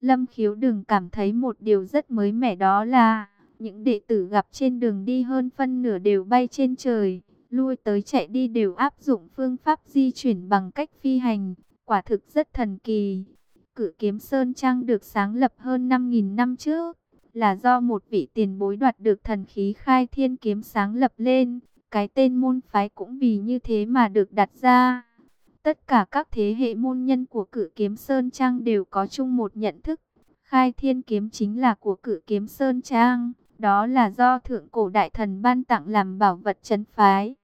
Lâm khiếu đừng cảm thấy một điều rất mới mẻ đó là, những đệ tử gặp trên đường đi hơn phân nửa đều bay trên trời, lui tới chạy đi đều áp dụng phương pháp di chuyển bằng cách phi hành, quả thực rất thần kỳ. Cử kiếm Sơn Trang được sáng lập hơn 5.000 năm trước, là do một vị tiền bối đoạt được thần khí khai thiên kiếm sáng lập lên. Cái tên môn phái cũng vì như thế mà được đặt ra. Tất cả các thế hệ môn nhân của cử kiếm Sơn Trang đều có chung một nhận thức. Khai thiên kiếm chính là của cử kiếm Sơn Trang. Đó là do thượng cổ đại thần ban tặng làm bảo vật chấn phái.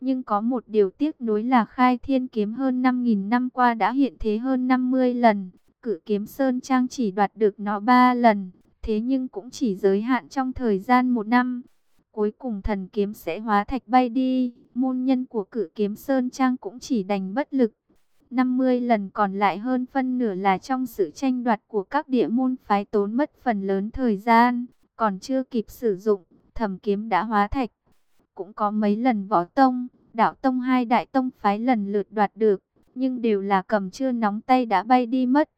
Nhưng có một điều tiếc nuối là khai thiên kiếm hơn 5.000 năm qua đã hiện thế hơn 50 lần. Cử kiếm Sơn Trang chỉ đoạt được nó 3 lần. Thế nhưng cũng chỉ giới hạn trong thời gian một năm. Cuối cùng thần kiếm sẽ hóa thạch bay đi. Môn nhân của cử kiếm Sơn Trang cũng chỉ đành bất lực. 50 lần còn lại hơn phân nửa là trong sự tranh đoạt của các địa môn phái tốn mất phần lớn thời gian. Còn chưa kịp sử dụng, thẩm kiếm đã hóa thạch. Cũng có mấy lần võ tông, đạo tông hai đại tông phái lần lượt đoạt được. Nhưng đều là cầm chưa nóng tay đã bay đi mất.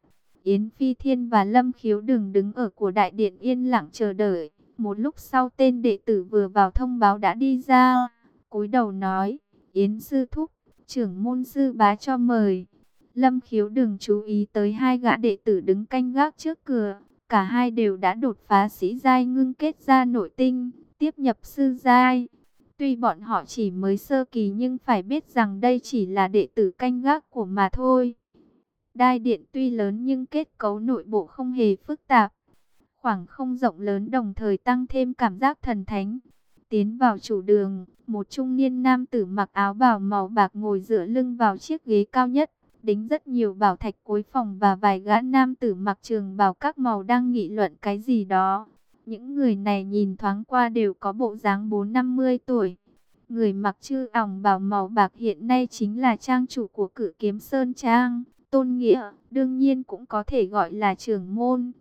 Yến Phi Thiên và Lâm Khiếu đừng đứng ở của đại điện yên lặng chờ đợi. Một lúc sau tên đệ tử vừa vào thông báo đã đi ra. cúi đầu nói, Yến Sư Thúc, trưởng môn sư bá cho mời. Lâm khiếu đừng chú ý tới hai gã đệ tử đứng canh gác trước cửa. Cả hai đều đã đột phá sĩ giai ngưng kết ra nội tinh, tiếp nhập sư giai. Tuy bọn họ chỉ mới sơ kỳ nhưng phải biết rằng đây chỉ là đệ tử canh gác của mà thôi. Đai điện tuy lớn nhưng kết cấu nội bộ không hề phức tạp. Khoảng không rộng lớn đồng thời tăng thêm cảm giác thần thánh. Tiến vào chủ đường, một trung niên nam tử mặc áo bào màu bạc ngồi dựa lưng vào chiếc ghế cao nhất. Đính rất nhiều bảo thạch cuối phòng và vài gã nam tử mặc trường bào các màu đang nghị luận cái gì đó. Những người này nhìn thoáng qua đều có bộ dáng 4-50 tuổi. Người mặc chư ỏng bào màu bạc hiện nay chính là trang chủ của cử kiếm Sơn Trang, Tôn Nghĩa, đương nhiên cũng có thể gọi là trưởng môn.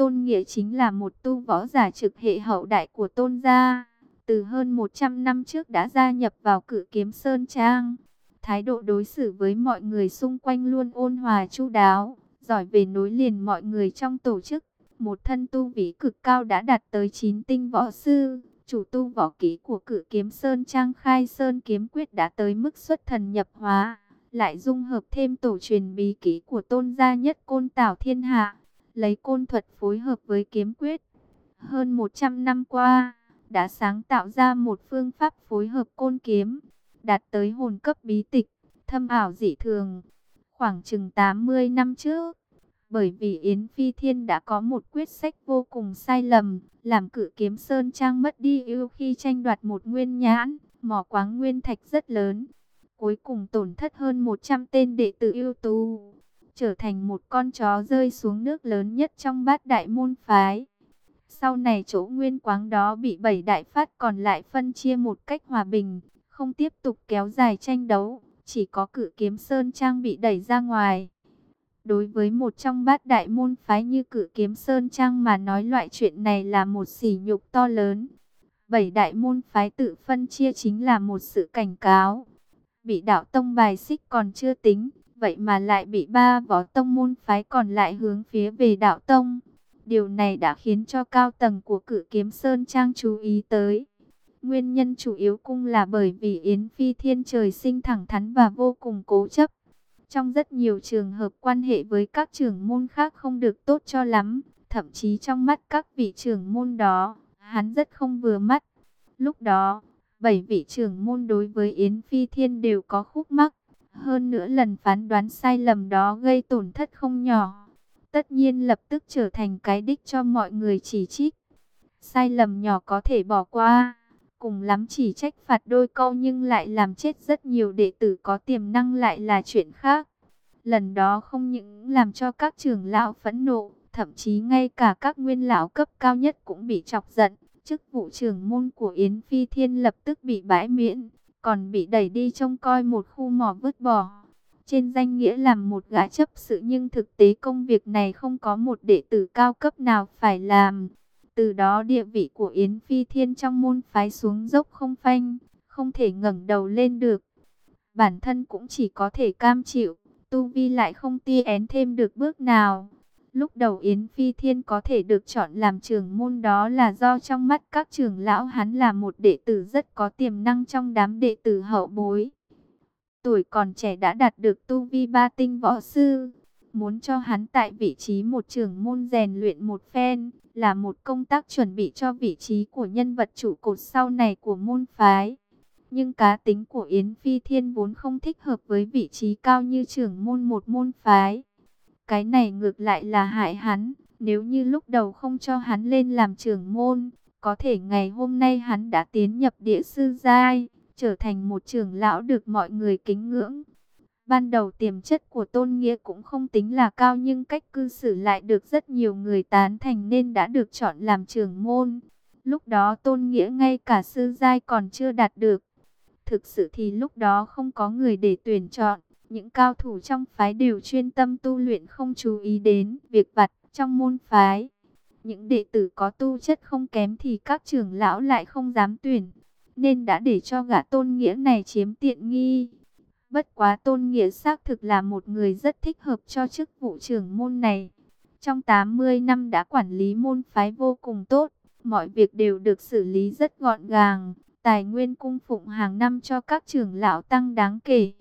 Tôn Nghĩa chính là một tu võ giả trực hệ hậu đại của Tôn gia. Từ hơn 100 năm trước đã gia nhập vào cử kiếm Sơn Trang. Thái độ đối xử với mọi người xung quanh luôn ôn hòa chu đáo, giỏi về nối liền mọi người trong tổ chức. Một thân tu vĩ cực cao đã đạt tới 9 tinh võ sư. Chủ tu võ ký của cử kiếm Sơn Trang khai Sơn kiếm quyết đã tới mức xuất thần nhập hóa. Lại dung hợp thêm tổ truyền bí ký của tôn gia nhất côn tảo thiên hạ lấy côn thuật phối hợp với kiếm quyết. Hơn 100 năm qua, đã sáng tạo ra một phương pháp phối hợp côn kiếm, đạt tới hồn cấp bí tịch, thâm ảo dị thường. Khoảng chừng 80 năm trước, bởi vì Yến Phi Thiên đã có một quyết sách vô cùng sai lầm, làm cử kiếm Sơn Trang mất đi ưu khi tranh đoạt một nguyên nhãn, mỏ quáng nguyên thạch rất lớn. Cuối cùng tổn thất hơn 100 tên đệ tử ưu tú trở thành một con chó rơi xuống nước lớn nhất trong bát đại môn phái. Sau này chỗ nguyên quáng đó bị bảy đại phát còn lại phân chia một cách hòa bình, không tiếp tục kéo dài tranh đấu, chỉ có cử kiếm Sơn Trang bị đẩy ra ngoài. Đối với một trong bát đại môn phái như cử kiếm Sơn Trang mà nói loại chuyện này là một sỉ nhục to lớn. Bảy đại môn phái tự phân chia chính là một sự cảnh cáo. Bị đạo tông bài xích còn chưa tính vậy mà lại bị ba võ tông môn phái còn lại hướng phía về đạo tông. Điều này đã khiến cho cao tầng của cử kiếm Sơn Trang chú ý tới. Nguyên nhân chủ yếu cung là bởi vì Yến Phi Thiên trời sinh thẳng thắn và vô cùng cố chấp. Trong rất nhiều trường hợp quan hệ với các trưởng môn khác không được tốt cho lắm, thậm chí trong mắt các vị trưởng môn đó, hắn rất không vừa mắt. Lúc đó, bảy vị trưởng môn đối với Yến Phi Thiên đều có khúc mắc. Hơn nữa lần phán đoán sai lầm đó gây tổn thất không nhỏ. Tất nhiên lập tức trở thành cái đích cho mọi người chỉ trích. Sai lầm nhỏ có thể bỏ qua. Cùng lắm chỉ trách phạt đôi câu nhưng lại làm chết rất nhiều đệ tử có tiềm năng lại là chuyện khác. Lần đó không những làm cho các trưởng lão phẫn nộ, thậm chí ngay cả các nguyên lão cấp cao nhất cũng bị chọc giận. Chức vụ trưởng môn của Yến Phi Thiên lập tức bị bãi miễn còn bị đẩy đi trông coi một khu mỏ vứt bỏ. Trên danh nghĩa làm một gã chấp sự nhưng thực tế công việc này không có một đệ tử cao cấp nào phải làm. Từ đó địa vị của Yến Phi Thiên trong môn phái xuống dốc không phanh, không thể ngẩng đầu lên được. Bản thân cũng chỉ có thể cam chịu, tu vi lại không ti én thêm được bước nào. Lúc đầu Yến Phi Thiên có thể được chọn làm trưởng môn đó là do trong mắt các trưởng lão hắn là một đệ tử rất có tiềm năng trong đám đệ tử hậu bối. Tuổi còn trẻ đã đạt được tu vi ba tinh võ sư, muốn cho hắn tại vị trí một trưởng môn rèn luyện một phen, là một công tác chuẩn bị cho vị trí của nhân vật trụ cột sau này của môn phái. Nhưng cá tính của Yến Phi Thiên vốn không thích hợp với vị trí cao như trưởng môn một môn phái. Cái này ngược lại là hại hắn, nếu như lúc đầu không cho hắn lên làm trưởng môn, có thể ngày hôm nay hắn đã tiến nhập địa sư giai, trở thành một trưởng lão được mọi người kính ngưỡng. Ban đầu tiềm chất của Tôn Nghĩa cũng không tính là cao nhưng cách cư xử lại được rất nhiều người tán thành nên đã được chọn làm trưởng môn. Lúc đó Tôn Nghĩa ngay cả sư giai còn chưa đạt được. Thực sự thì lúc đó không có người để tuyển chọn. Những cao thủ trong phái đều chuyên tâm tu luyện không chú ý đến việc vặt trong môn phái. Những đệ tử có tu chất không kém thì các trưởng lão lại không dám tuyển. Nên đã để cho gã tôn nghĩa này chiếm tiện nghi. Bất quá tôn nghĩa xác thực là một người rất thích hợp cho chức vụ trưởng môn này. Trong 80 năm đã quản lý môn phái vô cùng tốt. Mọi việc đều được xử lý rất gọn gàng. Tài nguyên cung phụng hàng năm cho các trưởng lão tăng đáng kể.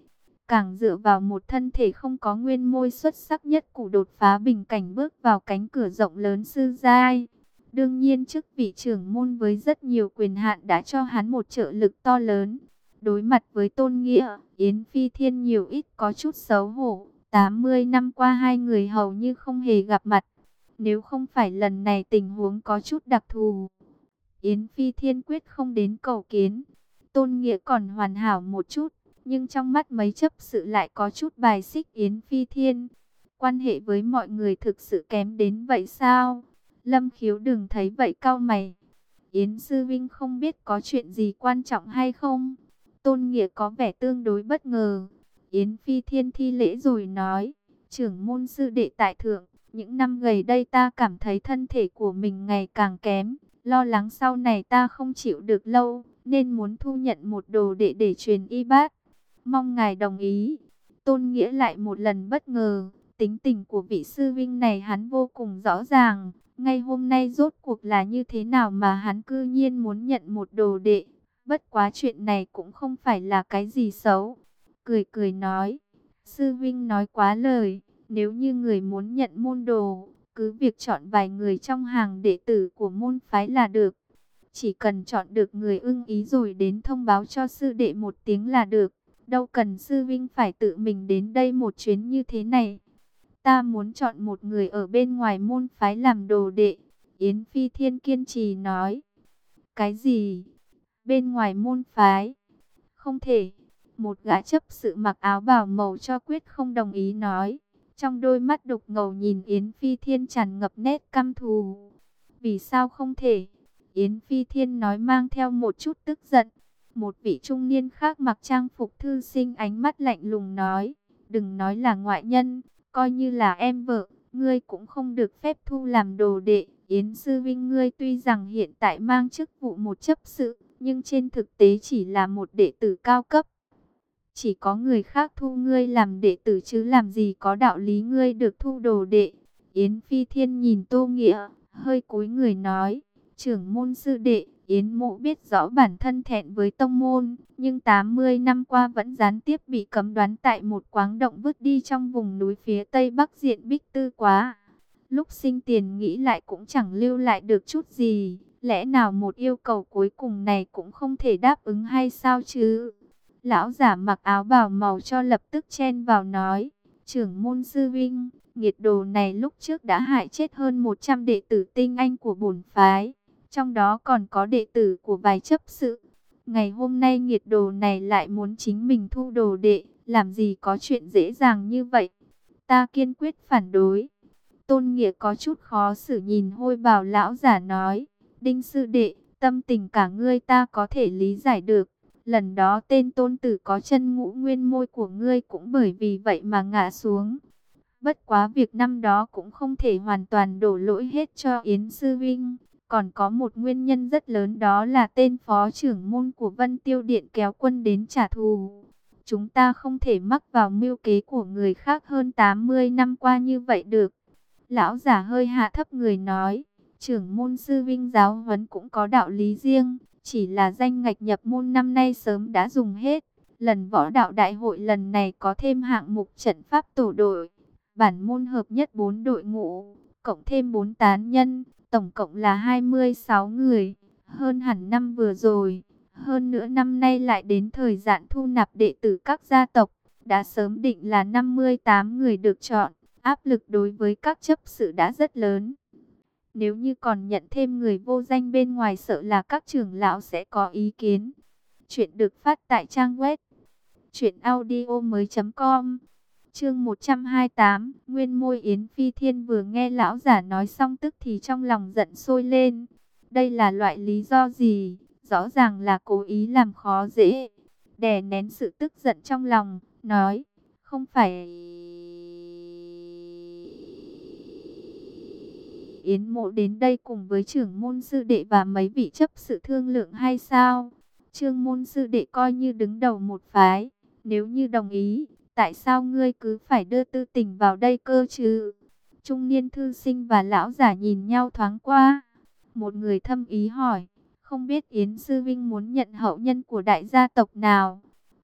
Càng dựa vào một thân thể không có nguyên môi xuất sắc nhất cụ đột phá bình cảnh bước vào cánh cửa rộng lớn sư giai. Đương nhiên chức vị trưởng môn với rất nhiều quyền hạn đã cho hắn một trợ lực to lớn. Đối mặt với tôn nghĩa, Yến Phi Thiên nhiều ít có chút xấu hổ. 80 năm qua hai người hầu như không hề gặp mặt. Nếu không phải lần này tình huống có chút đặc thù, Yến Phi Thiên quyết không đến cầu kiến. Tôn Nghĩa còn hoàn hảo một chút, nhưng trong mắt mấy chấp sự lại có chút bài xích Yến Phi Thiên. Quan hệ với mọi người thực sự kém đến vậy sao? Lâm khiếu đừng thấy vậy cao mày. Yến Sư Vinh không biết có chuyện gì quan trọng hay không? Tôn Nghĩa có vẻ tương đối bất ngờ. Yến Phi Thiên thi lễ rồi nói, trưởng môn sư đệ tại thượng, những năm gần đây ta cảm thấy thân thể của mình ngày càng kém, lo lắng sau này ta không chịu được lâu, nên muốn thu nhận một đồ đệ để truyền y bát. Mong ngài đồng ý. Tôn Nghĩa lại một lần bất ngờ, tính tình của vị sư vinh này hắn vô cùng rõ ràng. Ngay hôm nay rốt cuộc là như thế nào mà hắn cư nhiên muốn nhận một đồ đệ. Bất quá chuyện này cũng không phải là cái gì xấu. Cười cười nói, sư vinh nói quá lời, nếu như người muốn nhận môn đồ, cứ việc chọn vài người trong hàng đệ tử của môn phái là được. Chỉ cần chọn được người ưng ý rồi đến thông báo cho sư đệ một tiếng là được. Đâu cần sư vinh phải tự mình đến đây một chuyến như thế này. Ta muốn chọn một người ở bên ngoài môn phái làm đồ đệ. Yến Phi Thiên kiên trì nói. Cái gì? Bên ngoài môn phái? Không thể. Một gã chấp sự mặc áo bào màu cho quyết không đồng ý nói. Trong đôi mắt đục ngầu nhìn Yến Phi Thiên tràn ngập nét căm thù. Vì sao không thể? Yến Phi Thiên nói mang theo một chút tức giận. Một vị trung niên khác mặc trang phục thư sinh ánh mắt lạnh lùng nói. Đừng nói là ngoại nhân, coi như là em vợ, ngươi cũng không được phép thu làm đồ đệ. Yến Sư Vinh ngươi tuy rằng hiện tại mang chức vụ một chấp sự, nhưng trên thực tế chỉ là một đệ tử cao cấp. Chỉ có người khác thu ngươi làm đệ tử chứ làm gì có đạo lý ngươi được thu đồ đệ. Yến Phi Thiên nhìn Tô Nghĩa, hơi cúi người nói, trưởng môn sư đệ, Yến mộ biết rõ bản thân thẹn với tông môn, nhưng 80 năm qua vẫn gián tiếp bị cấm đoán tại một quáng động vứt đi trong vùng núi phía tây bắc diện Bích Tư quá. Lúc sinh tiền nghĩ lại cũng chẳng lưu lại được chút gì, lẽ nào một yêu cầu cuối cùng này cũng không thể đáp ứng hay sao chứ? Lão giả mặc áo bào màu cho lập tức chen vào nói, trưởng môn sư vinh, nghiệt đồ này lúc trước đã hại chết hơn 100 đệ tử tinh anh của bổn phái, trong đó còn có đệ tử của vài chấp sự. Ngày hôm nay nghiệt đồ này lại muốn chính mình thu đồ đệ, làm gì có chuyện dễ dàng như vậy. Ta kiên quyết phản đối. Tôn Nghĩa có chút khó xử nhìn hôi bào lão giả nói, Đinh sư đệ, tâm tình cả ngươi ta có thể lý giải được. Lần đó tên tôn tử có chân ngũ nguyên môi của ngươi cũng bởi vì vậy mà ngã xuống. Bất quá việc năm đó cũng không thể hoàn toàn đổ lỗi hết cho Yến Sư Vinh. Còn có một nguyên nhân rất lớn đó là tên phó trưởng môn của Vân Tiêu Điện kéo quân đến trả thù. Chúng ta không thể mắc vào mưu kế của người khác hơn 80 năm qua như vậy được. Lão giả hơi hạ thấp người nói, trưởng môn sư vinh giáo huấn cũng có đạo lý riêng, chỉ là danh ngạch nhập môn năm nay sớm đã dùng hết. Lần võ đạo đại hội lần này có thêm hạng mục trận pháp tổ đội, bản môn hợp nhất 4 đội ngũ, cộng thêm 4 tán nhân, tổng cộng là 26 người, hơn hẳn năm vừa rồi. Hơn nữa năm nay lại đến thời gian thu nạp đệ tử các gia tộc, đã sớm định là 58 người được chọn, áp lực đối với các chấp sự đã rất lớn. Nếu như còn nhận thêm người vô danh bên ngoài sợ là các trưởng lão sẽ có ý kiến. Chuyện được phát tại trang web truyệnaudiomoi.com. Chương 128, Nguyên Môi Yến Phi Thiên vừa nghe lão giả nói xong tức thì trong lòng giận sôi lên. Đây là loại lý do gì? Rõ ràng là cố ý làm khó dễ. Đè nén sự tức giận trong lòng, nói, không phải Yến Mộ đến đây cùng với trưởng môn sư đệ và mấy vị chấp sự thương lượng hay sao? Trương môn sư đệ coi như đứng đầu một phái, nếu như đồng ý, tại sao ngươi cứ phải đưa tư tình vào đây cơ chứ? Trung niên thư sinh và lão giả nhìn nhau thoáng qua. Một người thâm ý hỏi, không biết Yến Sư Vinh muốn nhận hậu nhân của đại gia tộc nào?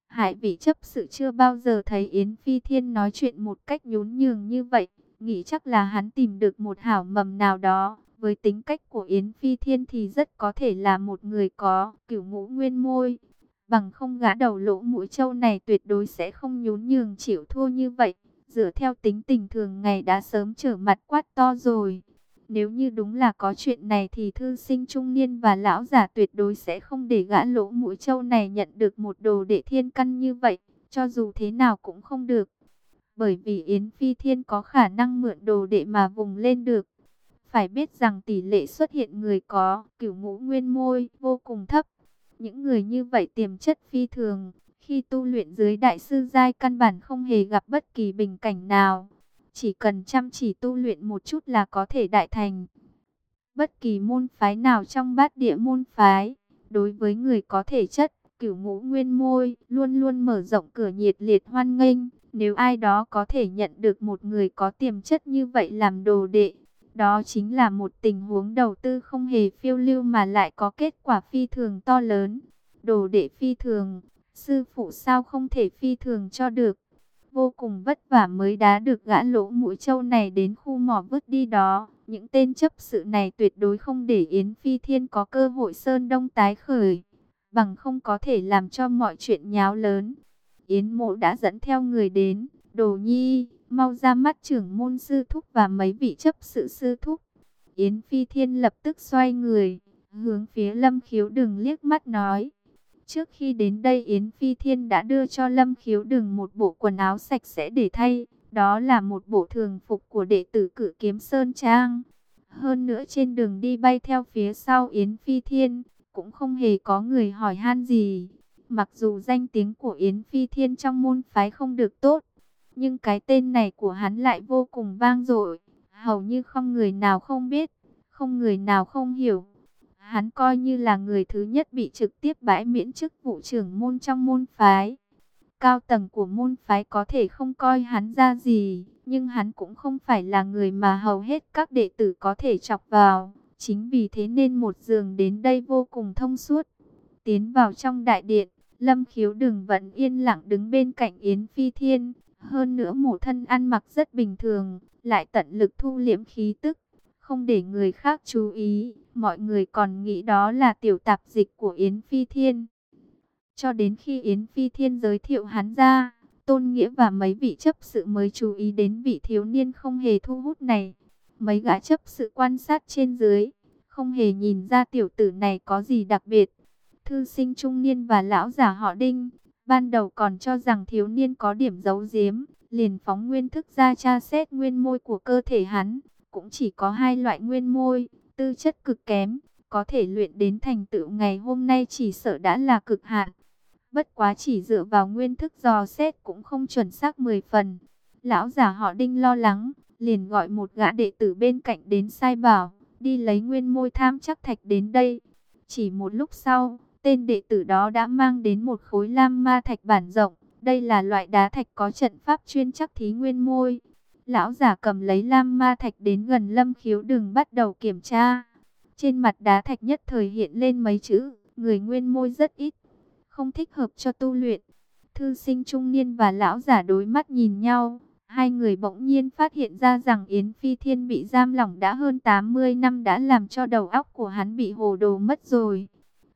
Hải vị chấp sự chưa bao giờ thấy Yến Phi Thiên nói chuyện một cách nhún nhường như vậy nghĩ chắc là hắn tìm được một hảo mầm nào đó. Với tính cách của Yến Phi Thiên thì rất có thể là một người có cửu ngũ nguyên môi. Bằng không gã đầu lỗ mũi trâu này tuyệt đối sẽ không nhún nhường chịu thua như vậy. Dựa theo tính tình thường ngày đã sớm trở mặt quát to rồi. Nếu như đúng là có chuyện này thì thư sinh trung niên và lão già tuyệt đối sẽ không để gã lỗ mũi trâu này nhận được một đồ đệ thiên căn như vậy. Cho dù thế nào cũng không được bởi vì Yến Phi Thiên có khả năng mượn đồ đệ mà vùng lên được. Phải biết rằng tỷ lệ xuất hiện người có cửu ngũ nguyên môi vô cùng thấp. Những người như vậy tiềm chất phi thường, khi tu luyện dưới đại sư giai căn bản không hề gặp bất kỳ bình cảnh nào. Chỉ cần chăm chỉ tu luyện một chút là có thể đại thành. Bất kỳ môn phái nào trong bát địa môn phái, đối với người có thể chất, cửu ngũ nguyên môi, luôn luôn mở rộng cửa nhiệt liệt hoan nghênh. Nếu ai đó có thể nhận được một người có tiềm chất như vậy làm đồ đệ, đó chính là một tình huống đầu tư không hề phiêu lưu mà lại có kết quả phi thường to lớn. Đồ đệ phi thường, sư phụ sao không thể phi thường cho được. Vô cùng vất vả mới đá được gã lỗ mũi châu này đến khu mỏ vứt đi đó. Những tên chấp sự này tuyệt đối không để Yến Phi Thiên có cơ hội sơn đông tái khởi. Bằng không có thể làm cho mọi chuyện nháo lớn. Yến mộ đã dẫn theo người đến, đồ nhi, mau ra mắt trưởng môn sư thúc và mấy vị chấp sự sư thúc. Yến Phi Thiên lập tức xoay người, hướng phía Lâm Khiếu Đừng liếc mắt nói. Trước khi đến đây Yến Phi Thiên đã đưa cho Lâm Khiếu Đừng một bộ quần áo sạch sẽ để thay. Đó là một bộ thường phục của đệ tử cử kiếm Sơn Trang. Hơn nữa trên đường đi bay theo phía sau Yến Phi Thiên, cũng không hề có người hỏi han gì. Mặc dù danh tiếng của Yến Phi Thiên trong môn phái không được tốt, nhưng cái tên này của hắn lại vô cùng vang dội, hầu như không người nào không biết, không người nào không hiểu. Hắn coi như là người thứ nhất bị trực tiếp bãi miễn chức vụ trưởng môn trong môn phái. Cao tầng của môn phái có thể không coi hắn ra gì, nhưng hắn cũng không phải là người mà hầu hết các đệ tử có thể chọc vào. Chính vì thế nên một giường đến đây vô cùng thông suốt. Tiến vào trong đại điện, Lâm khiếu đừng vẫn yên lặng đứng bên cạnh Yến Phi Thiên. Hơn nữa mổ thân ăn mặc rất bình thường, lại tận lực thu liễm khí tức. Không để người khác chú ý, mọi người còn nghĩ đó là tiểu tạp dịch của Yến Phi Thiên. Cho đến khi Yến Phi Thiên giới thiệu hắn ra, Tôn Nghĩa và mấy vị chấp sự mới chú ý đến vị thiếu niên không hề thu hút này. Mấy gã chấp sự quan sát trên dưới, không hề nhìn ra tiểu tử này có gì đặc biệt thư sinh trung niên và lão giả họ đinh. Ban đầu còn cho rằng thiếu niên có điểm giấu giếm, liền phóng nguyên thức ra tra xét nguyên môi của cơ thể hắn. Cũng chỉ có hai loại nguyên môi, tư chất cực kém, có thể luyện đến thành tựu ngày hôm nay chỉ sợ đã là cực hạn. Bất quá chỉ dựa vào nguyên thức dò xét cũng không chuẩn xác 10 phần. Lão giả họ đinh lo lắng, liền gọi một gã đệ tử bên cạnh đến sai bảo, đi lấy nguyên môi tham chắc thạch đến đây. Chỉ một lúc sau, Tên đệ tử đó đã mang đến một khối lam ma thạch bản rộng. Đây là loại đá thạch có trận pháp chuyên chắc thí nguyên môi. Lão giả cầm lấy lam ma thạch đến gần lâm khiếu đừng bắt đầu kiểm tra. Trên mặt đá thạch nhất thời hiện lên mấy chữ, người nguyên môi rất ít, không thích hợp cho tu luyện. Thư sinh trung niên và lão giả đối mắt nhìn nhau, hai người bỗng nhiên phát hiện ra rằng Yến Phi Thiên bị giam lỏng đã hơn 80 năm đã làm cho đầu óc của hắn bị hồ đồ mất rồi.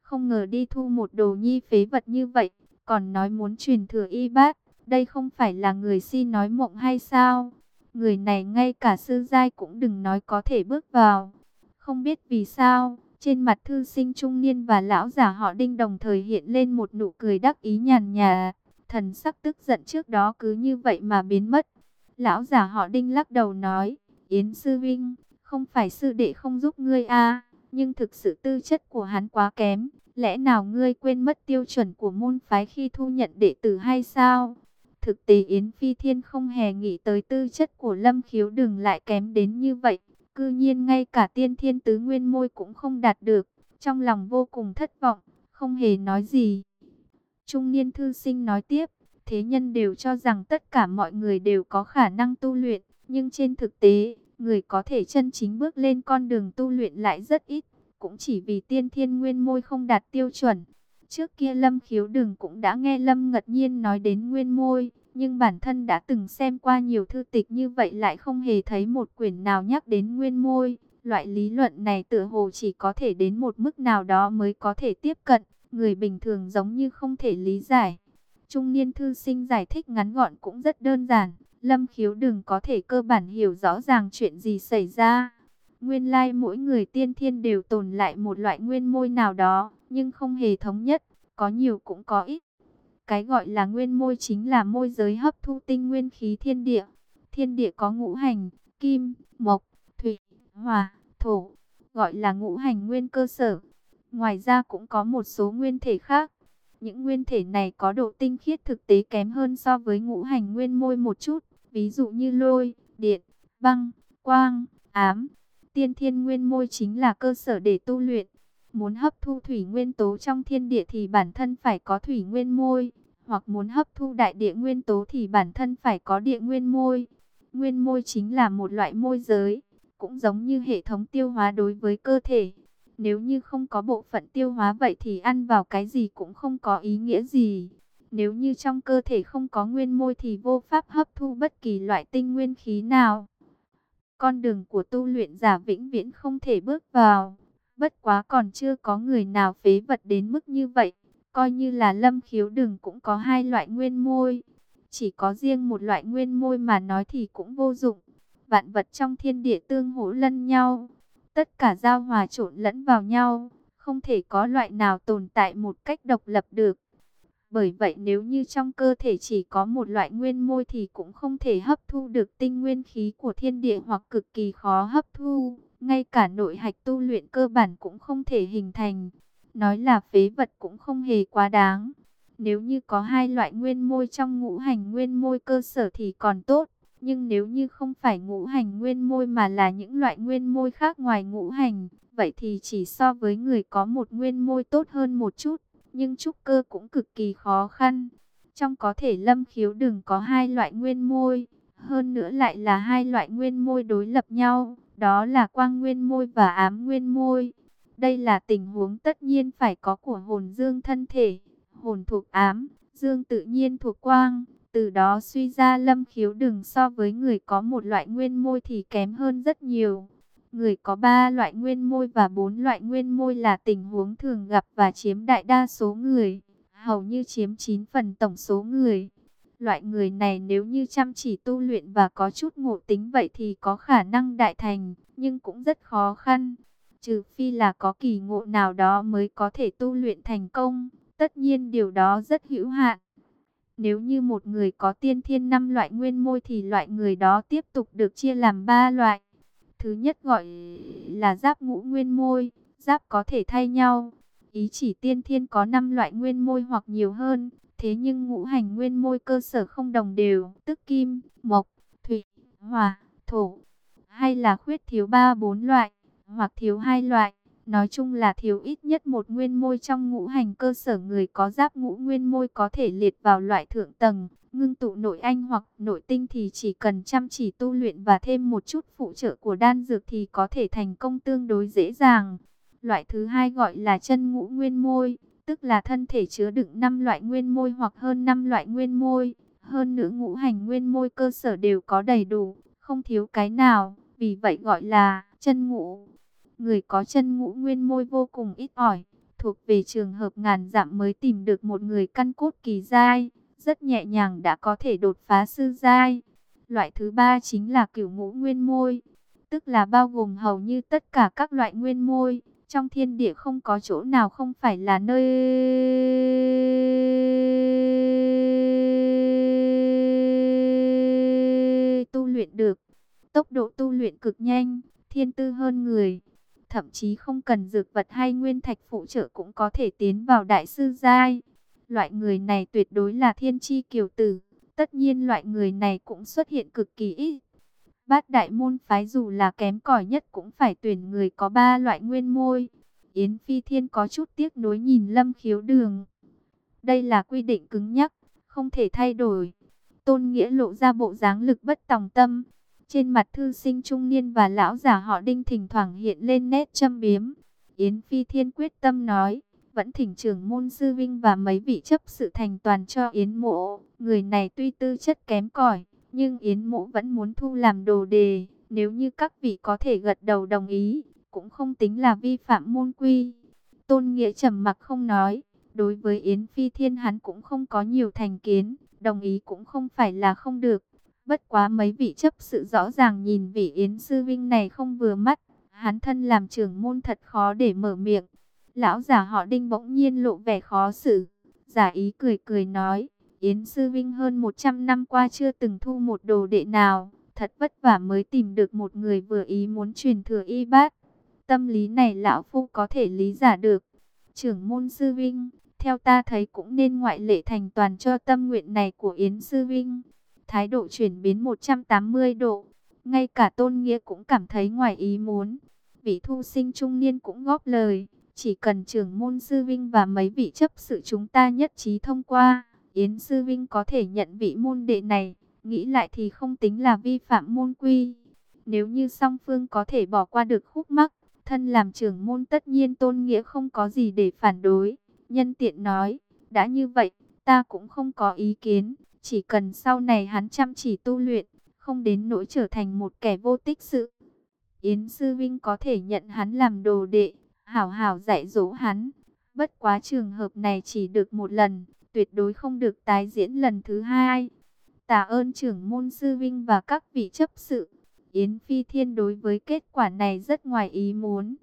Không ngờ đi thu một đồ nhi phế vật như vậy, còn nói muốn truyền thừa y bát, đây không phải là người si nói mộng hay sao? Người này ngay cả sư giai cũng đừng nói có thể bước vào. Không biết vì sao, trên mặt thư sinh trung niên và lão giả họ đinh đồng thời hiện lên một nụ cười đắc ý nhàn nhà. Thần sắc tức giận trước đó cứ như vậy mà biến mất. Lão giả họ đinh lắc đầu nói, Yến sư vinh, không phải sư đệ không giúp ngươi a nhưng thực sự tư chất của hắn quá kém. Lẽ nào ngươi quên mất tiêu chuẩn của môn phái khi thu nhận đệ tử hay sao? Thực tế Yến Phi Thiên không hề nghĩ tới tư chất của Lâm Khiếu đừng lại kém đến như vậy. Cư nhiên ngay cả tiên thiên tứ nguyên môi cũng không đạt được. Trong lòng vô cùng thất vọng, không hề nói gì. Trung niên thư sinh nói tiếp, thế nhân đều cho rằng tất cả mọi người đều có khả năng tu luyện. Nhưng trên thực tế, người có thể chân chính bước lên con đường tu luyện lại rất ít. Cũng chỉ vì tiên thiên nguyên môi không đạt tiêu chuẩn. Trước kia Lâm Khiếu Đừng cũng đã nghe Lâm Ngật Nhiên nói đến nguyên môi, nhưng bản thân đã từng xem qua nhiều thư tịch như vậy lại không hề thấy một quyển nào nhắc đến nguyên môi. Loại lý luận này tựa hồ chỉ có thể đến một mức nào đó mới có thể tiếp cận, người bình thường giống như không thể lý giải. Trung niên thư sinh giải thích ngắn gọn cũng rất đơn giản, Lâm Khiếu Đừng có thể cơ bản hiểu rõ ràng chuyện gì xảy ra. Nguyên lai like mỗi người tiên thiên đều tồn lại một loại nguyên môi nào đó, nhưng không hề thống nhất, có nhiều cũng có ít. Cái gọi là nguyên môi chính là môi giới hấp thu tinh nguyên khí thiên địa. Thiên địa có ngũ hành, kim, mộc, thủy, hỏa, thổ, gọi là ngũ hành nguyên cơ sở. Ngoài ra cũng có một số nguyên thể khác. Những nguyên thể này có độ tinh khiết thực tế kém hơn so với ngũ hành nguyên môi một chút. Ví dụ như lôi, điện, băng, quang, ám. Tiên thiên nguyên môi chính là cơ sở để tu luyện. Muốn hấp thu thủy nguyên tố trong thiên địa thì bản thân phải có thủy nguyên môi, hoặc muốn hấp thu đại địa nguyên tố thì bản thân phải có địa nguyên môi. Nguyên môi chính là một loại môi giới, cũng giống như hệ thống tiêu hóa đối với cơ thể. Nếu như không có bộ phận tiêu hóa vậy thì ăn vào cái gì cũng không có ý nghĩa gì. Nếu như trong cơ thể không có nguyên môi thì vô pháp hấp thu bất kỳ loại tinh nguyên khí nào. Con đường của tu luyện giả vĩnh viễn không thể bước vào. Bất quá còn chưa có người nào phế vật đến mức như vậy. Coi như là lâm khiếu đường cũng có hai loại nguyên môi. Chỉ có riêng một loại nguyên môi mà nói thì cũng vô dụng. Vạn vật trong thiên địa tương hỗ lẫn nhau. Tất cả giao hòa trộn lẫn vào nhau. Không thể có loại nào tồn tại một cách độc lập được. Bởi vậy nếu như trong cơ thể chỉ có một loại nguyên môi thì cũng không thể hấp thu được tinh nguyên khí của thiên địa hoặc cực kỳ khó hấp thu. Ngay cả nội hạch tu luyện cơ bản cũng không thể hình thành. Nói là phế vật cũng không hề quá đáng. Nếu như có hai loại nguyên môi trong ngũ hành nguyên môi cơ sở thì còn tốt. Nhưng nếu như không phải ngũ hành nguyên môi mà là những loại nguyên môi khác ngoài ngũ hành, vậy thì chỉ so với người có một nguyên môi tốt hơn một chút. Nhưng trúc cơ cũng cực kỳ khó khăn. Trong có thể lâm khiếu đừng có hai loại nguyên môi, hơn nữa lại là hai loại nguyên môi đối lập nhau, đó là quang nguyên môi và ám nguyên môi. Đây là tình huống tất nhiên phải có của hồn dương thân thể, hồn thuộc ám, dương tự nhiên thuộc quang. Từ đó suy ra lâm khiếu đừng so với người có một loại nguyên môi thì kém hơn rất nhiều. Người có ba loại nguyên môi và bốn loại nguyên môi là tình huống thường gặp và chiếm đại đa số người, hầu như chiếm 9 phần tổng số người. Loại người này nếu như chăm chỉ tu luyện và có chút ngộ tính vậy thì có khả năng đại thành, nhưng cũng rất khó khăn trừ phi là có kỳ ngộ nào đó mới có thể tu luyện thành công, tất nhiên điều đó rất hữu hạn. Nếu như một người có tiên thiên năm loại nguyên môi thì loại người đó tiếp tục được chia làm ba loại. Thứ nhất gọi là giáp ngũ nguyên môi, giáp có thể thay nhau. Ý chỉ tiên thiên có 5 loại nguyên môi hoặc nhiều hơn, thế nhưng ngũ hành nguyên môi cơ sở không đồng đều, tức kim, mộc, thủy, hỏa, thổ, hay là khuyết thiếu 3-4 loại hoặc thiếu hai loại. Nói chung là thiếu ít nhất một nguyên môi trong ngũ hành cơ sở người có giáp ngũ nguyên môi có thể liệt vào loại thượng tầng, Ngưng tụ nội anh hoặc nội tinh thì chỉ cần chăm chỉ tu luyện và thêm một chút phụ trợ của đan dược thì có thể thành công tương đối dễ dàng. Loại thứ hai gọi là chân ngũ nguyên môi, tức là thân thể chứa đựng 5 loại nguyên môi hoặc hơn 5 loại nguyên môi. Hơn nữa ngũ hành nguyên môi cơ sở đều có đầy đủ, không thiếu cái nào, vì vậy gọi là chân ngũ. Người có chân ngũ nguyên môi vô cùng ít ỏi, thuộc về trường hợp ngàn dặm mới tìm được một người căn cốt kỳ giai, rất nhẹ nhàng đã có thể đột phá sư giai. Loại thứ ba chính là cửu ngũ nguyên môi, tức là bao gồm hầu như tất cả các loại nguyên môi. Trong thiên địa không có chỗ nào không phải là nơi tu luyện được. Tốc độ tu luyện cực nhanh, thiên tư hơn người. Thậm chí không cần dược vật hay nguyên thạch phụ trợ cũng có thể tiến vào đại sư giai. Loại người này tuyệt đối là thiên chi kiều tử. Tất nhiên loại người này cũng xuất hiện cực kỳ ít. Bát đại môn phái dù là kém cỏi nhất cũng phải tuyển người có ba loại nguyên môi. Yến Phi Thiên có chút tiếc nuối nhìn Lâm Khiếu Đường. Đây là quy định cứng nhắc, không thể thay đổi. Tôn Nghĩa lộ ra bộ dáng lực bất tòng tâm. Trên mặt thư sinh trung niên và lão giả họ đinh thỉnh thoảng hiện lên nét châm biếm. Yến Phi Thiên quyết tâm nói, vẫn thỉnh trưởng môn sư vinh và mấy vị chấp sự thành toàn cho Yến mộ. Người này tuy tư chất kém cỏi nhưng Yến mộ vẫn muốn thu làm đồ đề. Nếu như các vị có thể gật đầu đồng ý, cũng không tính là vi phạm môn quy. Tôn Nghĩa trầm mặc không nói, đối với Yến Phi Thiên hắn cũng không có nhiều thành kiến, đồng ý cũng không phải là không được. Bất quá mấy vị chấp sự rõ ràng nhìn vị Yến Sư Vinh này không vừa mắt, hắn thân làm trưởng môn thật khó để mở miệng. Lão giả họ đinh bỗng nhiên lộ vẻ khó xử, giả ý cười cười nói, Yến Sư Vinh hơn 100 năm qua chưa từng thu một đồ đệ nào, thật vất vả mới tìm được một người vừa ý muốn truyền thừa y bát. Tâm lý này lão phu có thể lý giả được. Trưởng môn sư vinh, theo ta thấy cũng nên ngoại lệ thành toàn cho tâm nguyện này của Yến sư vinh. Thái độ chuyển biến 180 độ, ngay cả tôn nghĩa cũng cảm thấy ngoài ý muốn. Vị thu sinh trung niên cũng góp lời, chỉ cần trưởng môn sư vinh và mấy vị chấp sự chúng ta nhất trí thông qua, Yến sư vinh có thể nhận vị môn đệ này, nghĩ lại thì không tính là vi phạm môn quy. Nếu như song phương có thể bỏ qua được khúc mắc, Thân làm trưởng môn tất nhiên tôn nghĩa không có gì để phản đối. Nhân tiện nói, đã như vậy, ta cũng không có ý kiến. Chỉ cần sau này hắn chăm chỉ tu luyện, không đến nỗi trở thành một kẻ vô tích sự. Yến Sư Vinh có thể nhận hắn làm đồ đệ, hảo hảo dạy dỗ hắn. Bất quá trường hợp này chỉ được một lần, tuyệt đối không được tái diễn lần thứ hai. Tạ ơn trưởng môn Sư Vinh và các vị chấp sự. Yến Phi Thiên đối với kết quả này rất ngoài ý muốn.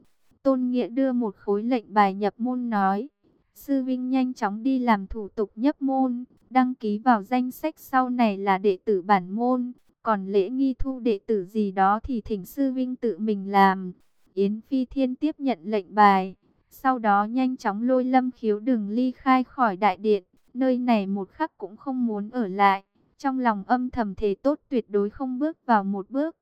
Tôn Nghĩa đưa một khối lệnh bài nhập môn nói. Sư Vinh nhanh chóng đi làm thủ tục nhập môn, đăng ký vào danh sách sau này là đệ tử bản môn. Còn lễ nghi thu đệ tử gì đó thì thỉnh Sư Vinh tự mình làm. Yến Phi Thiên tiếp nhận lệnh bài. Sau đó nhanh chóng lôi lâm khiếu đừng ly khai khỏi đại điện. Nơi này một khắc cũng không muốn ở lại. Trong lòng âm thầm thề tốt tuyệt đối không bước vào một bước.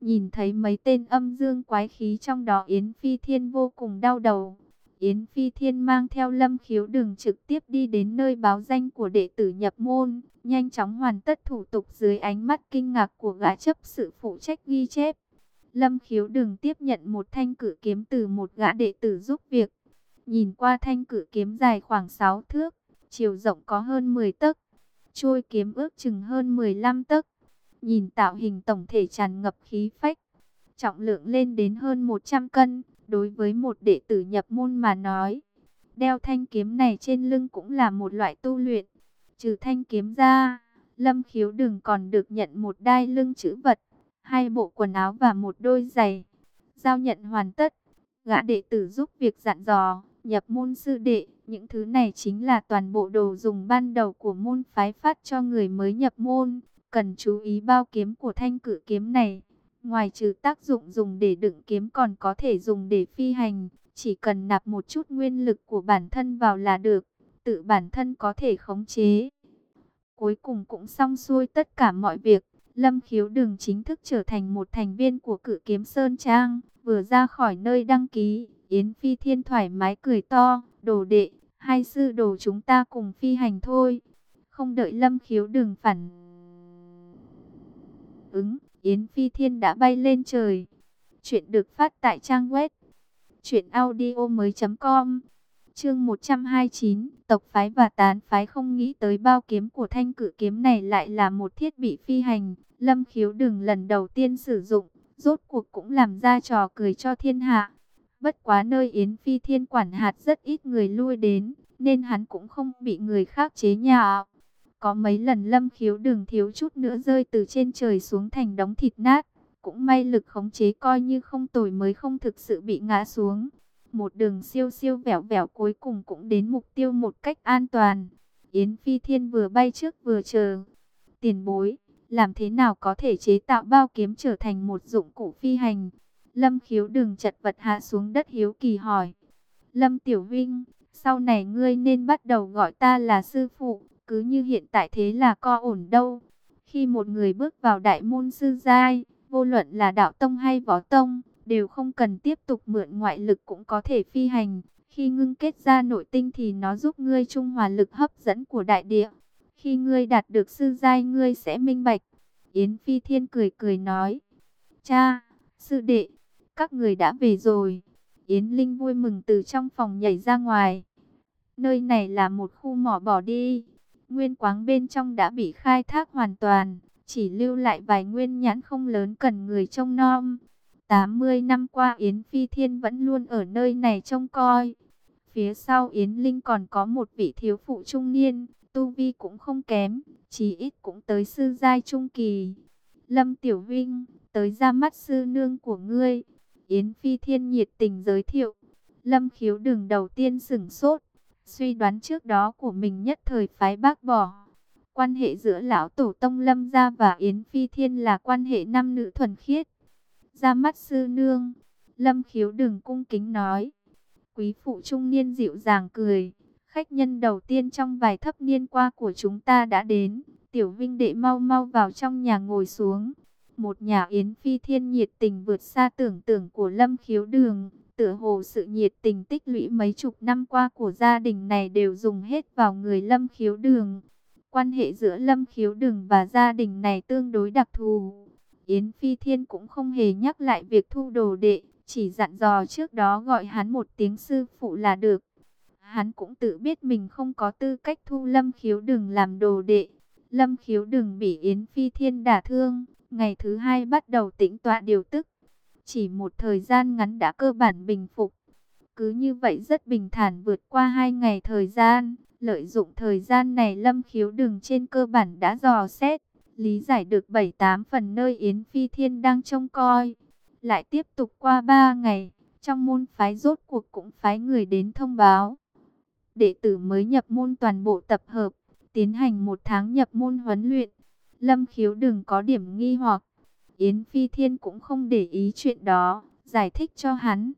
Nhìn thấy mấy tên âm dương quái khí trong đó Yến Phi Thiên vô cùng đau đầu. Yến Phi Thiên mang theo lâm khiếu đường trực tiếp đi đến nơi báo danh của đệ tử nhập môn, nhanh chóng hoàn tất thủ tục dưới ánh mắt kinh ngạc của gã chấp sự phụ trách ghi chép. Lâm khiếu đường tiếp nhận một thanh cử kiếm từ một gã đệ tử giúp việc. Nhìn qua thanh cử kiếm dài khoảng 6 thước, chiều rộng có hơn 10 tấc, trôi kiếm ước chừng hơn 15 tấc Nhìn tạo hình tổng thể tràn ngập khí phách, trọng lượng lên đến hơn 100 cân, đối với một đệ tử nhập môn mà nói. Đeo thanh kiếm này trên lưng cũng là một loại tu luyện. Trừ thanh kiếm ra, Lâm Khiếu đừng còn được nhận một đai lưng chữ vật, hai bộ quần áo và một đôi giày. Giao nhận hoàn tất, gã đệ tử giúp việc dặn dò, nhập môn sư đệ, những thứ này chính là toàn bộ đồ dùng ban đầu của môn phái phát cho người mới nhập môn. Cần chú ý bao kiếm của thanh cử kiếm này. Ngoài trừ tác dụng dùng để đựng kiếm còn có thể dùng để phi hành. Chỉ cần nạp một chút nguyên lực của bản thân vào là được. Tự bản thân có thể khống chế. Cuối cùng cũng xong xuôi tất cả mọi việc. Lâm khiếu đường chính thức trở thành một thành viên của cử kiếm Sơn Trang. Vừa ra khỏi nơi đăng ký, Yến Phi Thiên thoải mái cười to. Đồ đệ, hai sư đồ chúng ta cùng phi hành thôi. Không đợi Lâm Khiếu đừng phản ứng, Yến Phi Thiên đã bay lên trời. Chuyện được phát tại trang web truyệnaudiomoi.com. Chương 129, tộc phái và tán phái không nghĩ tới bao kiếm của thanh cử kiếm này lại là một thiết bị phi hành, Lâm Khiếu đừng lần đầu tiên sử dụng, rốt cuộc cũng làm ra trò cười cho thiên hạ. Bất quá nơi Yến Phi Thiên quản hạt rất ít người lui đến, nên hắn cũng không bị người khác chế nhạo. Có mấy lần lâm khiếu đường thiếu chút nữa rơi từ trên trời xuống thành đống thịt nát. Cũng may lực khống chế coi như không tồi mới không thực sự bị ngã xuống. Một đường siêu siêu vẻo vẻo cuối cùng cũng đến mục tiêu một cách an toàn. Yến Phi Thiên vừa bay trước vừa chờ. Tiền bối, làm thế nào có thể chế tạo bao kiếm trở thành một dụng cụ phi hành? Lâm khiếu đường chật vật hạ xuống đất hiếu kỳ hỏi. Lâm Tiểu Vinh, sau này ngươi nên bắt đầu gọi ta là sư phụ, cứ như hiện tại thế là co ổn đâu. Khi một người bước vào đại môn sư giai, vô luận là đạo tông hay võ tông, đều không cần tiếp tục mượn ngoại lực cũng có thể phi hành. Khi ngưng kết ra nội tinh thì nó giúp ngươi trung hòa lực hấp dẫn của đại địa. Khi ngươi đạt được sư giai ngươi sẽ minh bạch. Yến Phi Thiên cười cười nói. Cha, sư đệ, các người đã về rồi. Yến Linh vui mừng từ trong phòng nhảy ra ngoài. Nơi này là một khu mỏ bỏ đi. Nguyên quáng bên trong đã bị khai thác hoàn toàn. Chỉ lưu lại vài nguyên nhãn không lớn cần người trông nom. 80 năm qua Yến Phi Thiên vẫn luôn ở nơi này trông coi. Phía sau Yến Linh còn có một vị thiếu phụ trung niên, tu vi cũng không kém, chỉ ít cũng tới sư giai trung kỳ. Lâm Tiểu Vinh, tới ra mắt sư nương của ngươi. Yến Phi Thiên nhiệt tình giới thiệu. Lâm khiếu đường đầu tiên sửng sốt. Suy đoán trước đó của mình nhất thời phái bác bỏ. Quan hệ giữa lão tổ tông Lâm gia và Yến Phi Thiên là quan hệ nam nữ thuần khiết. Ra mắt sư nương, Lâm khiếu đường cung kính nói. Quý phụ trung niên dịu dàng cười. Khách nhân đầu tiên trong vài thập niên qua của chúng ta đã đến. Tiểu Vinh đệ mau mau vào trong nhà ngồi xuống. Một nhà Yến Phi Thiên nhiệt tình vượt xa tưởng tượng của Lâm khiếu đường. Tựa hồ sự nhiệt tình tích lũy mấy chục năm qua của gia đình này đều dùng hết vào người Lâm khiếu đường. Quan hệ giữa Lâm khiếu đường và gia đình này tương đối đặc thù. Yến Phi Thiên cũng không hề nhắc lại việc thu đồ đệ, chỉ dặn dò trước đó gọi hắn một tiếng sư phụ là được. Hắn cũng tự biết mình không có tư cách thu Lâm khiếu đường làm đồ đệ. Lâm khiếu đường bị Yến Phi Thiên đả thương, ngày thứ hai bắt đầu tĩnh tọa điều tức. Chỉ một thời gian ngắn đã cơ bản bình phục. Cứ như vậy rất bình thản vượt qua hai ngày thời gian. Lợi dụng thời gian này Lâm khiếu đường trên cơ bản đã dò xét. Lý giải được 7-8 phần nơi Yến Phi Thiên đang trông coi. Lại tiếp tục qua 3 ngày. Trong môn phái rốt cuộc cũng phái người đến thông báo. Đệ tử mới nhập môn toàn bộ tập hợp. Tiến hành một tháng nhập môn huấn luyện. Lâm khiếu đừng có điểm nghi hoặc. Yến Phi Thiên cũng không để ý chuyện đó. Giải thích cho hắn.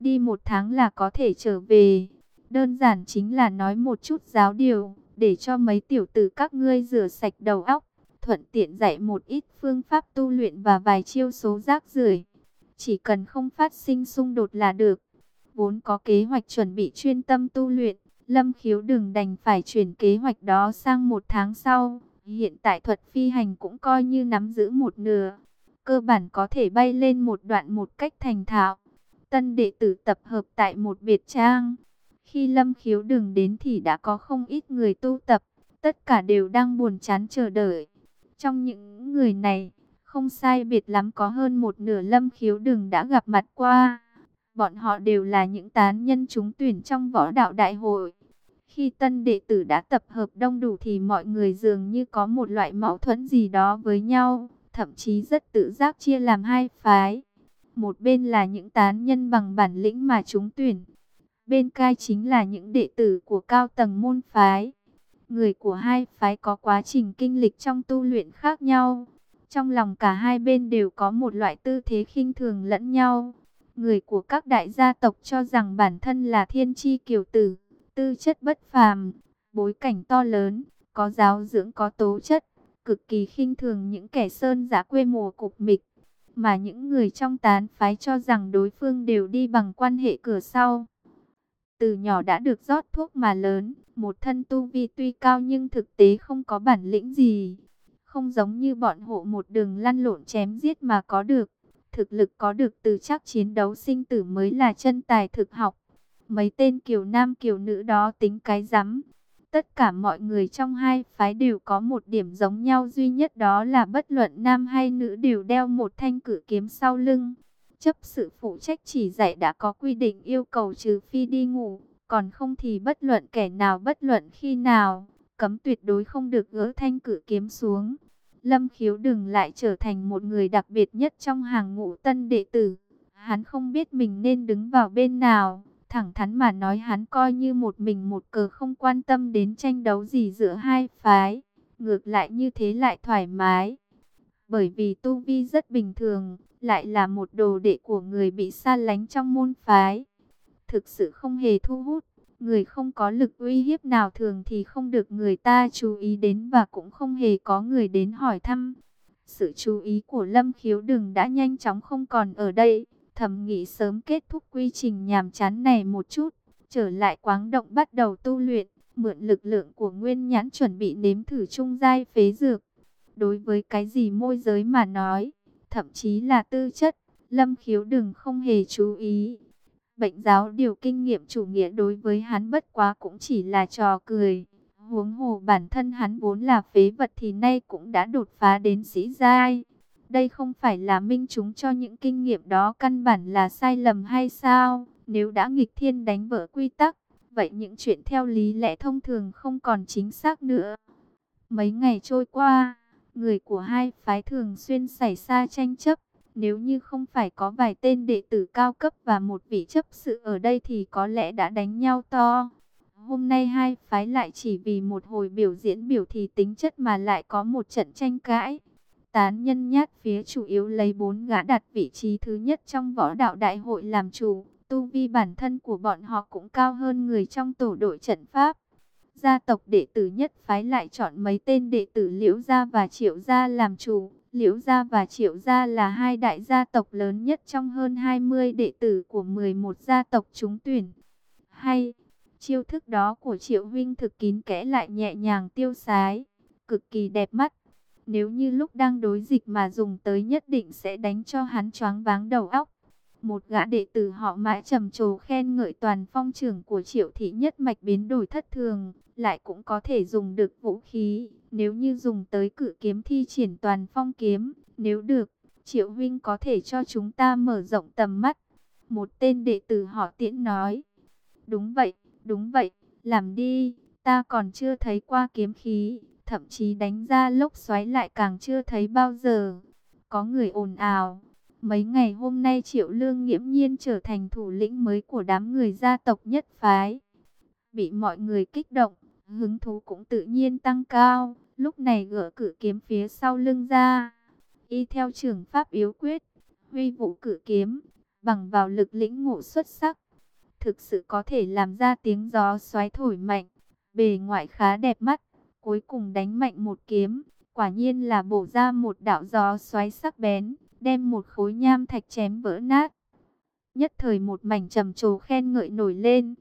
Đi một tháng là có thể trở về. Đơn giản chính là nói một chút giáo điều. Để cho mấy tiểu tử các ngươi rửa sạch đầu óc thuận tiện dạy một ít phương pháp tu luyện và vài chiêu số rác rưởi. Chỉ cần không phát sinh xung đột là được. Vốn có kế hoạch chuẩn bị chuyên tâm tu luyện, Lâm Khiếu đừng đành phải chuyển kế hoạch đó sang một tháng sau. Hiện tại thuật phi hành cũng coi như nắm giữ một nửa. Cơ bản có thể bay lên một đoạn một cách thành thạo. Tân đệ tử tập hợp tại một biệt trang. Khi Lâm Khiếu đừng đến thì đã có không ít người tu tập. Tất cả đều đang buồn chán chờ đợi. Trong những người này, không sai biệt lắm có hơn một nửa lâm khiếu đừng đã gặp mặt qua. Bọn họ đều là những tán nhân chúng tuyển trong võ đạo đại hội. Khi tân đệ tử đã tập hợp đông đủ thì mọi người dường như có một loại mâu thuẫn gì đó với nhau, thậm chí rất tự giác chia làm hai phái. Một bên là những tán nhân bằng bản lĩnh mà chúng tuyển, bên cai chính là những đệ tử của cao tầng môn phái. Người của hai phái có quá trình kinh lịch trong tu luyện khác nhau. Trong lòng cả hai bên đều có một loại tư thế khinh thường lẫn nhau. Người của các đại gia tộc cho rằng bản thân là thiên chi kiều tử, tư chất bất phàm, bối cảnh to lớn, có giáo dưỡng có tố chất, cực kỳ khinh thường những kẻ sơn giả quê mùa cục mịch. Mà những người trong tán phái cho rằng đối phương đều đi bằng quan hệ cửa sau. từ nhỏ đã được rót thuốc mà lớn, một thân tu vi tuy cao nhưng thực tế không có bản lĩnh gì. Không giống như bọn hộ một đường lăn lộn chém giết mà có được. Thực lực có được từ chắc chiến đấu sinh tử mới là chân tài thực học. Mấy tên kiều nam kiều nữ đó tính cái rắm. Tất cả mọi người trong hai phái đều có một điểm giống nhau duy nhất đó là bất luận nam hay nữ đều đeo một thanh cử kiếm sau lưng. Chấp sự phụ trách chỉ dạy đã có quy định yêu cầu trừ phi đi ngủ, còn không thì bất luận kẻ nào bất luận khi nào, cấm tuyệt đối không được gỡ thanh cử kiếm xuống. Lâm khiếu đừng lại trở thành một người đặc biệt nhất trong hàng ngũ tân đệ tử. Hắn không biết mình nên đứng vào bên nào, thẳng thắn mà nói hắn coi như một mình một cờ không quan tâm đến tranh đấu gì giữa hai phái. Ngược lại như thế lại thoải mái. Bởi vì tu vi rất bình thường, lại là một đồ đệ của người bị xa lánh trong môn phái. Thực sự không hề thu hút, người không có lực uy hiếp nào thường thì không được người ta chú ý đến và cũng không hề có người đến hỏi thăm. Sự chú ý của Lâm Khiếu Đừng đã nhanh chóng không còn ở đây, thầm nghĩ sớm kết thúc quy trình nhàm chán này một chút, trở lại quáng động bắt đầu tu luyện, mượn lực lượng của Nguyên Nhãn chuẩn bị nếm thử trung giai phế dược. Đối với cái gì môi giới mà nói, thậm chí là tư chất, Lâm Khiếu đừng không hề chú ý. Bệnh giáo điều kinh nghiệm chủ nghĩa đối với hắn bất quá cũng chỉ là trò cười. Huống hồ bản thân hắn vốn là phế vật thì nay cũng đã đột phá đến sĩ giai. Đây không phải là minh chứng cho những kinh nghiệm đó căn bản là sai lầm hay sao? Nếu đã nghịch thiên đánh vỡ quy tắc, vậy những chuyện theo lý lẽ thông thường không còn chính xác nữa. Mấy ngày trôi qua, người của hai phái thường xuyên xảy ra tranh chấp. Nếu như không phải có vài tên đệ tử cao cấp và một vị chấp sự ở đây thì có lẽ đã đánh nhau to. Hôm nay hai phái lại chỉ vì một hồi biểu diễn biểu thì tính chất mà lại có một trận tranh cãi. Tán nhân nhát phía chủ yếu lấy bốn gã đặt vị trí thứ nhất trong võ đạo đại hội làm chủ. Tu vi bản thân của bọn họ cũng cao hơn người trong tổ đội trận pháp. Gia tộc đệ tử nhất phái lại chọn mấy tên đệ tử Liễu Gia và Triệu Gia làm chủ. Liễu Gia và Triệu Gia là hai đại gia tộc lớn nhất trong hơn 20 đệ tử của 11 gia tộc trúng tuyển. Hay, chiêu thức đó của Triệu Vinh thực kín kẽ lại nhẹ nhàng tiêu sái, cực kỳ đẹp mắt. Nếu như lúc đang đối dịch mà dùng tới nhất định sẽ đánh cho hắn choáng váng đầu óc. Một gã đệ tử họ mãi trầm trồ khen ngợi toàn phong trưởng của triệu thị nhất mạch biến đổi thất thường, lại cũng có thể dùng được vũ khí. Nếu như dùng tới cử kiếm thi triển toàn phong kiếm, nếu được, triệu huynh có thể cho chúng ta mở rộng tầm mắt. Một tên đệ tử họ tiễn nói, đúng vậy, đúng vậy, làm đi, ta còn chưa thấy qua kiếm khí, thậm chí đánh ra lốc xoáy lại càng chưa thấy bao giờ. Có người ồn ào. Mấy ngày hôm nay Triệu Lương nghiễm nhiên trở thành thủ lĩnh mới của đám người gia tộc nhất phái. Bị mọi người kích động, hứng thú cũng tự nhiên tăng cao. Lúc này gỡ cử kiếm phía sau lưng ra. Y theo trường pháp yếu quyết, huy vũ cử kiếm, bằng vào lực lĩnh ngộ xuất sắc. Thực sự có thể làm ra tiếng gió xoáy thổi mạnh, bề ngoại khá đẹp mắt. Cuối cùng đánh mạnh một kiếm, quả nhiên là bổ ra một đạo gió xoáy sắc bén đem một khối nham thạch chém vỡ nát. Nhất thời một mảnh trầm trồ khen ngợi nổi lên.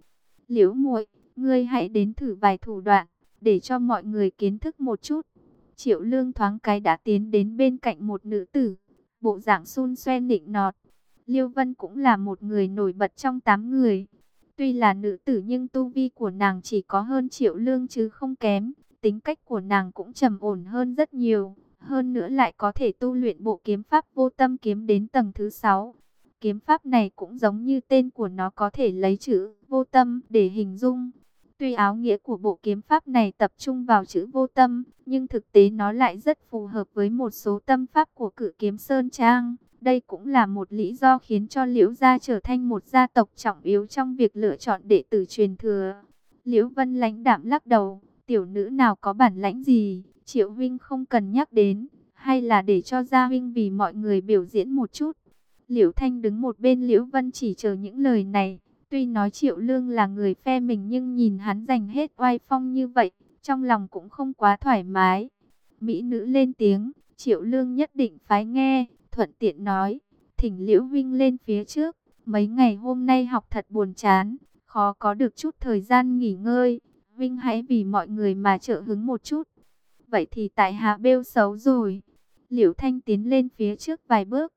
Liễu muội, ngươi hãy đến thử vài thủ đoạn, để cho mọi người kiến thức một chút. Triệu lương thoáng cái đã tiến đến bên cạnh một nữ tử, bộ dạng xun xoe nịnh nọt. Liêu Vân cũng là một người nổi bật trong tám người. Tuy là nữ tử nhưng tu vi của nàng chỉ có hơn triệu lương chứ không kém. Tính cách của nàng cũng trầm ổn hơn rất nhiều hơn nữa lại có thể tu luyện bộ kiếm pháp vô tâm kiếm đến tầng thứ 6. Kiếm pháp này cũng giống như tên của nó có thể lấy chữ vô tâm để hình dung. Tuy áo nghĩa của bộ kiếm pháp này tập trung vào chữ vô tâm, nhưng thực tế nó lại rất phù hợp với một số tâm pháp của cử kiếm Sơn Trang. Đây cũng là một lý do khiến cho Liễu Gia trở thành một gia tộc trọng yếu trong việc lựa chọn đệ tử truyền thừa. Liễu Vân lãnh đạm lắc đầu, tiểu nữ nào có bản lãnh gì, Triệu Vinh không cần nhắc đến, hay là để cho Gia Vinh vì mọi người biểu diễn một chút. Liễu Thanh đứng một bên Liễu Vân chỉ chờ những lời này. Tuy nói Triệu Lương là người phe mình nhưng nhìn hắn dành hết oai phong như vậy, trong lòng cũng không quá thoải mái. Mỹ nữ lên tiếng, Triệu Lương nhất định phái nghe, thuận tiện nói, thỉnh Liễu Vinh lên phía trước. Mấy ngày hôm nay học thật buồn chán, khó có được chút thời gian nghỉ ngơi. Vinh hãy vì mọi người mà trợ hứng một chút. Vậy thì tại hạ bêu xấu rồi. Liễu Thanh tiến lên phía trước vài bước.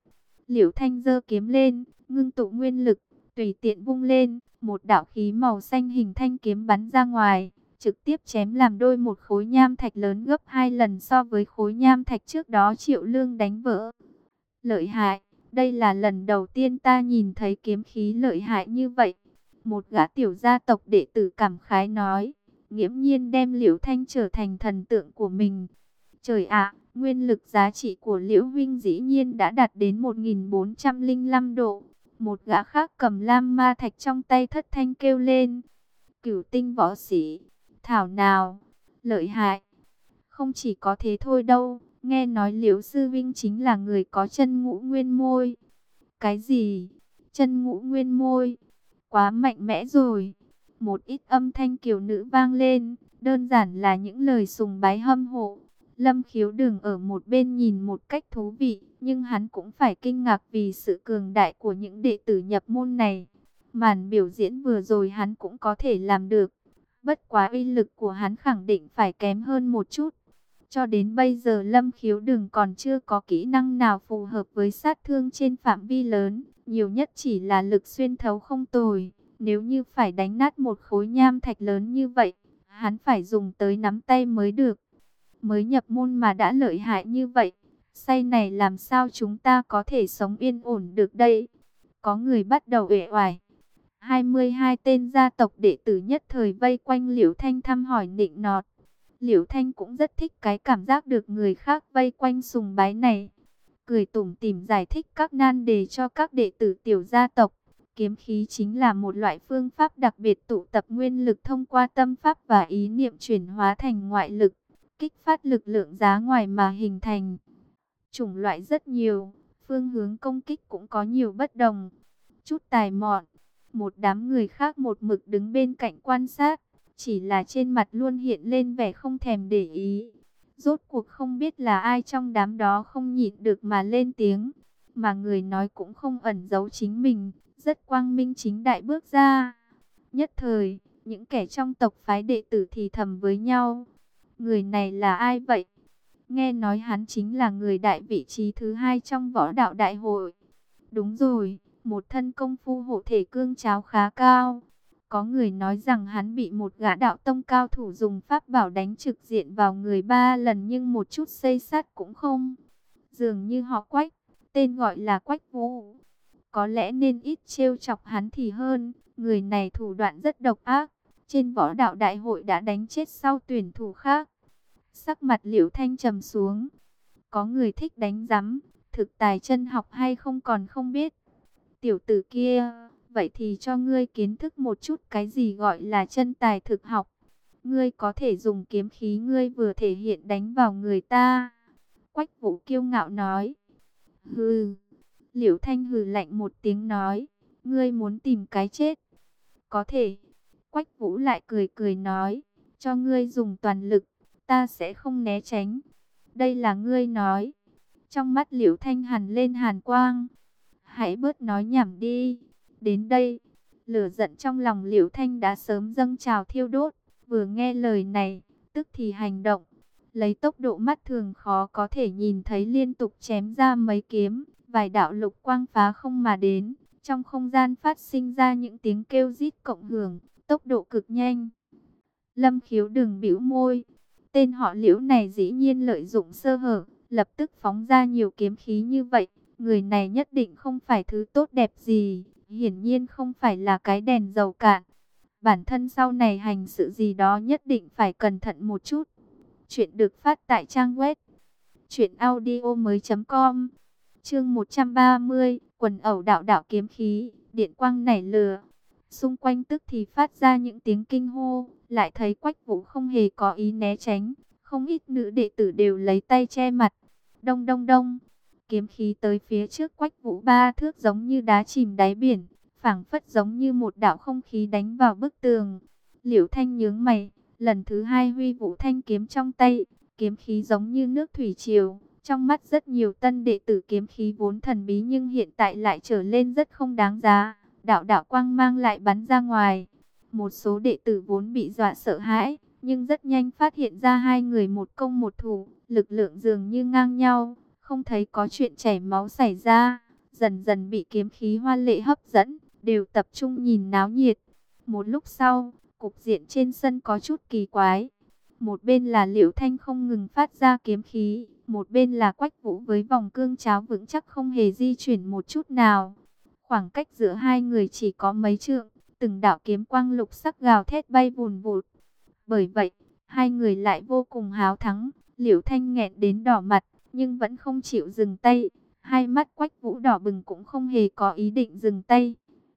Liễu Thanh giơ kiếm lên, ngưng tụ nguyên lực, tùy tiện vung lên, một đạo khí màu xanh hình thanh kiếm bắn ra ngoài, trực tiếp chém làm đôi một khối nham thạch lớn gấp hai lần so với khối nham thạch trước đó Triệu Lương đánh vỡ. Lợi hại, đây là lần đầu tiên ta nhìn thấy kiếm khí lợi hại như vậy. Một gã tiểu gia tộc đệ tử cảm khái nói, nghiễm nhiên đem Liễu Thanh trở thành thần tượng của mình. Trời ạ, nguyên lực giá trị của Liễu Vinh dĩ nhiên đã đạt đến 1405 độ. Một gã khác cầm lam ma thạch trong tay thất thanh kêu lên. Cửu tinh võ sĩ, thảo nào, lợi hại. Không chỉ có thế thôi đâu, nghe nói Liễu Sư Vinh chính là người có chân ngũ nguyên môi. Cái gì? Chân ngũ nguyên môi? Quá mạnh mẽ rồi. Một ít âm thanh kiều nữ vang lên, đơn giản là những lời sùng bái hâm hộ. Lâm khiếu đừng ở một bên nhìn một cách thú vị, nhưng hắn cũng phải kinh ngạc vì sự cường đại của những đệ tử nhập môn này. Màn biểu diễn vừa rồi hắn cũng có thể làm được. Bất quá uy lực của hắn khẳng định phải kém hơn một chút. Cho đến bây giờ Lâm khiếu đừng còn chưa có kỹ năng nào phù hợp với sát thương trên phạm vi lớn. Nhiều nhất chỉ là lực xuyên thấu không tồi. Nếu như phải đánh nát một khối nham thạch lớn như vậy, hắn phải dùng tới nắm tay mới được mới nhập môn mà đã lợi hại như vậy. Say này làm sao chúng ta có thể sống yên ổn được đây? Có người bắt đầu uể oải. 22 tên gia tộc đệ tử nhất thời vây quanh Liễu Thanh thăm hỏi nịnh nọt. Liễu Thanh cũng rất thích cái cảm giác được người khác vây quanh sùng bái này. Cười tủm tỉm giải thích các nan đề cho các đệ tử tiểu gia tộc. Kiếm khí chính là một loại phương pháp đặc biệt tụ tập nguyên lực thông qua tâm pháp và ý niệm chuyển hóa thành ngoại lực kích phát lực lượng giá ngoài mà hình thành. Chủng loại rất nhiều, phương hướng công kích cũng có nhiều bất đồng. Chút tài mọn, một đám người khác một mực đứng bên cạnh quan sát, chỉ là trên mặt luôn hiện lên vẻ không thèm để ý. Rốt cuộc không biết là ai trong đám đó không nhịn được mà lên tiếng, mà người nói cũng không ẩn giấu chính mình, rất quang minh chính đại bước ra. Nhất thời, những kẻ trong tộc phái đệ tử thì thầm với nhau, Người này là ai vậy? Nghe nói hắn chính là người đại vị trí thứ hai trong võ đạo đại hội. Đúng rồi, một thân công phu hộ thể cương cháo khá cao. Có người nói rằng hắn bị một gã đạo tông cao thủ dùng pháp bảo đánh trực diện vào người ba lần nhưng một chút xây sát cũng không. Dường như họ quách, tên gọi là quách vũ. Có lẽ nên ít trêu chọc hắn thì hơn, người này thủ đoạn rất độc ác. Trên võ đạo đại hội đã đánh chết sau tuyển thủ khác. Sắc mặt liễu thanh trầm xuống. Có người thích đánh rắm, thực tài chân học hay không còn không biết. Tiểu tử kia, vậy thì cho ngươi kiến thức một chút cái gì gọi là chân tài thực học. Ngươi có thể dùng kiếm khí ngươi vừa thể hiện đánh vào người ta. Quách vũ kiêu ngạo nói. Hừ. Liễu thanh hừ lạnh một tiếng nói. Ngươi muốn tìm cái chết. Có thể. Quách vũ lại cười cười nói. Cho ngươi dùng toàn lực ta sẽ không né tránh. Đây là ngươi nói. Trong mắt liễu thanh hàn lên hàn quang. Hãy bớt nói nhảm đi. Đến đây, lửa giận trong lòng liễu thanh đã sớm dâng trào thiêu đốt. Vừa nghe lời này, tức thì hành động. Lấy tốc độ mắt thường khó có thể nhìn thấy liên tục chém ra mấy kiếm. Vài đạo lục quang phá không mà đến. Trong không gian phát sinh ra những tiếng kêu rít cộng hưởng, tốc độ cực nhanh. Lâm khiếu đừng bĩu môi, Tên họ liễu này dĩ nhiên lợi dụng sơ hở, lập tức phóng ra nhiều kiếm khí như vậy. Người này nhất định không phải thứ tốt đẹp gì, hiển nhiên không phải là cái đèn dầu cạn. Bản thân sau này hành sự gì đó nhất định phải cẩn thận một chút. Chuyện được phát tại trang web truyệnaudiomoi.com. Chương 130, quần ẩu đạo đạo kiếm khí, điện quang nảy lửa. Xung quanh tức thì phát ra những tiếng kinh hô, lại thấy Quách Vũ không hề có ý né tránh, không ít nữ đệ tử đều lấy tay che mặt. Đông đông đông, kiếm khí tới phía trước Quách Vũ ba thước giống như đá chìm đáy biển, phảng phất giống như một đạo không khí đánh vào bức tường. Liễu Thanh nhướng mày, lần thứ hai huy vũ thanh kiếm trong tay, kiếm khí giống như nước thủy triều. Trong mắt rất nhiều tân đệ tử kiếm khí vốn thần bí nhưng hiện tại lại trở lên rất không đáng giá. Đạo đạo quang mang lại bắn ra ngoài. Một số đệ tử vốn bị dọa sợ hãi, nhưng rất nhanh phát hiện ra hai người một công một thủ, lực lượng dường như ngang nhau, không thấy có chuyện chảy máu xảy ra, dần dần bị kiếm khí hoa lệ hấp dẫn, đều tập trung nhìn náo nhiệt. Một lúc sau, cục diện trên sân có chút kỳ quái. Một bên là Liễu Thanh không ngừng phát ra kiếm khí, một bên là Quách Vũ với vòng cương cháo vững chắc không hề di chuyển một chút nào. Khoảng cách giữa hai người chỉ có mấy trượng, từng đạo kiếm quang lục sắc gào thét bay vùn vụt. Bởi vậy, hai người lại vô cùng háo thắng, Liễu Thanh nghẹn đến đỏ mặt, nhưng vẫn không chịu dừng tay. Hai mắt Quách Vũ đỏ bừng cũng không hề có ý định dừng tay.